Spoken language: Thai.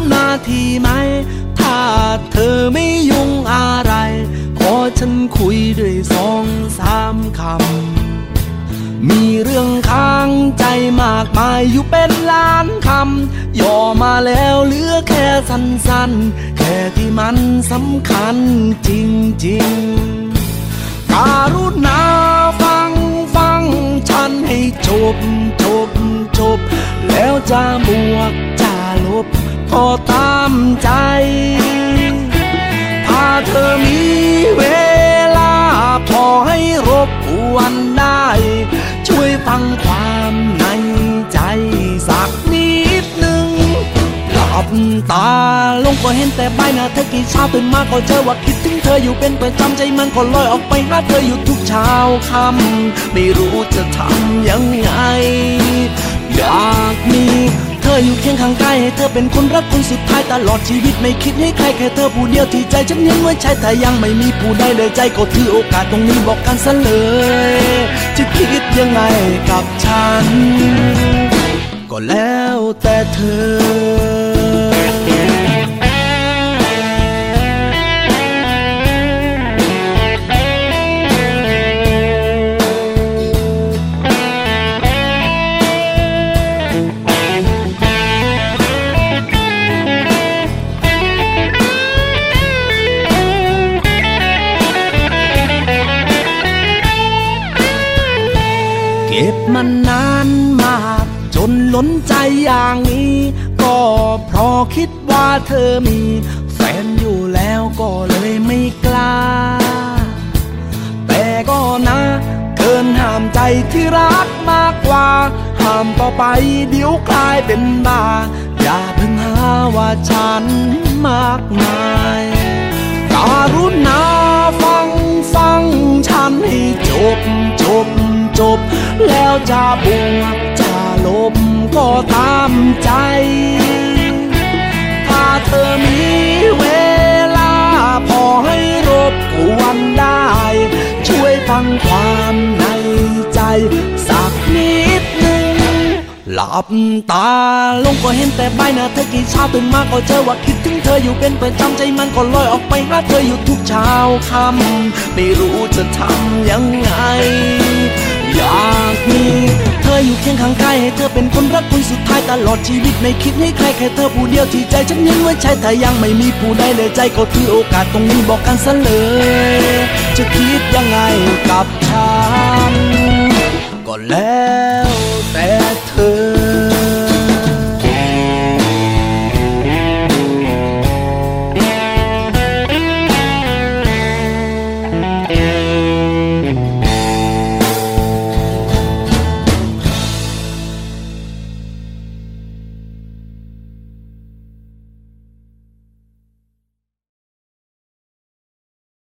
องสามนาทีไหม ถ้าเธอไม่ยุ่งอะไร ขอฉันคุยด้วยสองสามคำ มีเรื่องค้างใจมากมายอยู่เป็นล้านคำ ย่อมาแล้วเหลือแค่สั้นๆ แค่ที่มันสำคัญจริงๆการุณาฟังฟังฉันให้จบจบจบแล้วจะบวกจะลบ ก็ตามใจ ถ้าเธอมีเวลา พอให้รบกวนได้ ช่วยฟังความในใจสักนิดหนึ่งหลับตาลงก็เห็นแต่ใบหน้าเธอกี่เช้าตื่นมาก็เจอว่าคิดถึงเธออยู่เป็นประจำใจมันก็ลอยออกไปหาเธออยู่ทุกเช้าค่ำไม่รู้จะทำยังไง อยากมี เธออยู่เคียงข้างกายให้เธอเป็นคนรักคนสุดท้ายตลอดชีวิตไม่คิดให้ใครแค่เธอผู้เดียวที่ใจฉันยังไว้ใช่แต่ยังไม่มีผู้ใดเลยใจก็ถือโอกาสตรงนี้บอกกันซะเลยจะคิดยังไงกับฉัน ก็แล้วแต่เธอ เก็บมันนานมาก จนล้นใจอย่างนี้ ก็เพราะคิดว่าเธอมี แฟนอยู่แล้วก็เลยไม่กล้า แต่ก็นะ เกินห้ามใจที่รักมากกว่า ห้ามต่อไปเดี๋ยวกลายเป็นบ้า อย่าเพิ่งหาว่าฉันมากมายการุณา จะบวกจะลบก็ตามใจ ถ้าเธอมีเวลา พอให้รบกวนได้ ช่วยฟังความในใจ สักนิดหนึ่ง หลับตาลงก็เห็นแต่ใบหน้าเธอกี่เช้าตื่นมาก็เจอว่าคิดถึงเธออยู่เป็นประจำใจมันก็ลอยออกไปหาเธออยู่ทุกเช้าค่ำไม่รู้จะทำยังไง อยากมีเธออยู่เคียงข้างกายให้เธอเป็นคนรักคนสุดท้ายตลอดชีวิตไม่คิดให้ใครแค่เธอผู้เดียวที่ใจฉันยังไว้ใช้แต่ยังไม่มีผู้ใดเลยใจก็ถือโอกาสตรงนี้บอกกันซะเลย จะคิดยังไงกับฉันก็แล้ว